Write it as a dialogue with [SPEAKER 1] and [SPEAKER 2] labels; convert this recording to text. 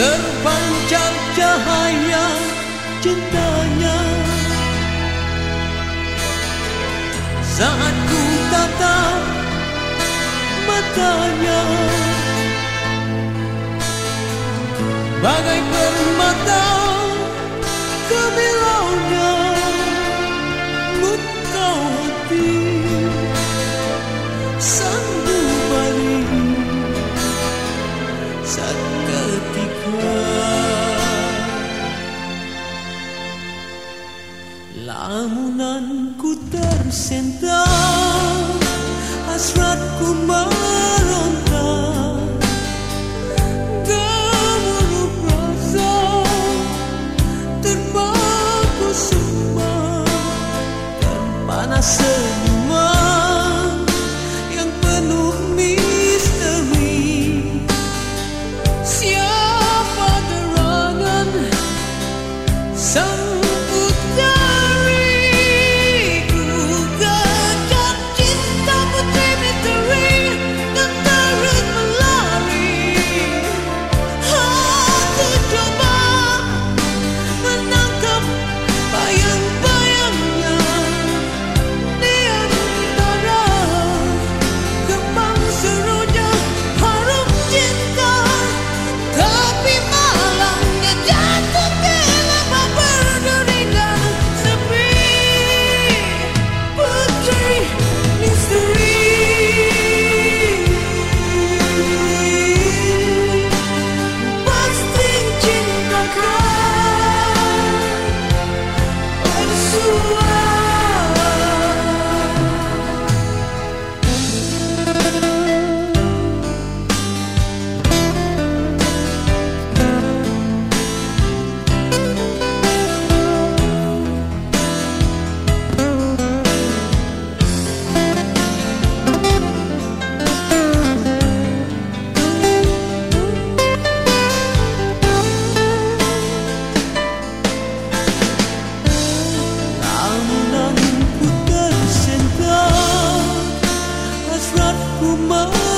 [SPEAKER 1] terpancar cahaya cintanya saat ku tatap matanya bagai permata kemilaunya sentado tersentak rat mau aku mau